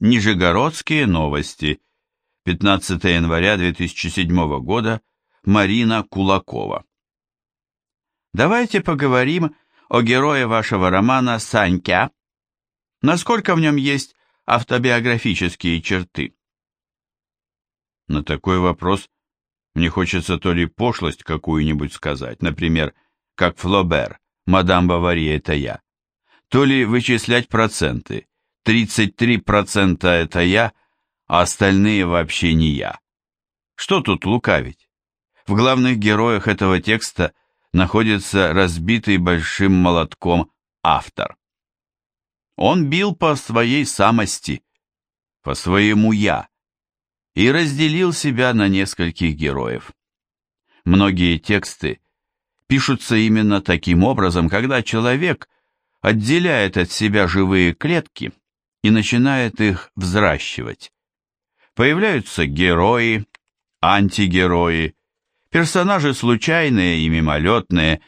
Нижегородские новости. 15 января 2007 года. Марина Кулакова. Давайте поговорим о герое вашего романа Санька. Насколько в нем есть автобиографические черты? На такой вопрос мне хочется то ли пошлость какую-нибудь сказать, например, как Флобер, мадам Бавари это я, то ли вычислять проценты, 33% это я, а остальные вообще не я. Что тут лукавить? В главных героях этого текста находится разбитый большим молотком автор. Он бил по своей самости, по своему «я», и разделил себя на нескольких героев. Многие тексты пишутся именно таким образом, когда человек отделяет от себя живые клетки и начинает их взращивать. Появляются герои, антигерои, персонажи случайные и мимолетные.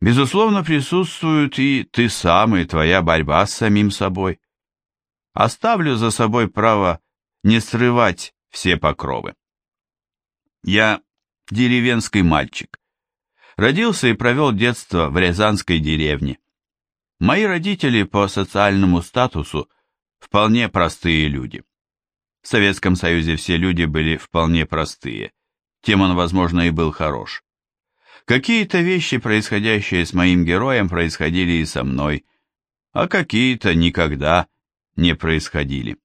Безусловно, присутствуют и ты сам, и твоя борьба с самим собой. Оставлю за собой право не срывать все покровы. Я деревенский мальчик. Родился и провел детство в Рязанской деревне. Мои родители по социальному статусу вполне простые люди. В Советском Союзе все люди были вполне простые, тем он, возможно, и был хорош. Какие-то вещи, происходящие с моим героем, происходили и со мной, а какие-то никогда не происходили.